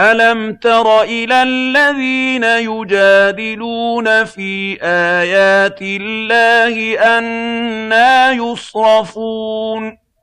أَلَمْ تَرَ إِلَى الَّذِينَ يُجَادِلُونَ فِي آيَاتِ اللَّهِ أَنَّىٰ يُصْرَفُونَ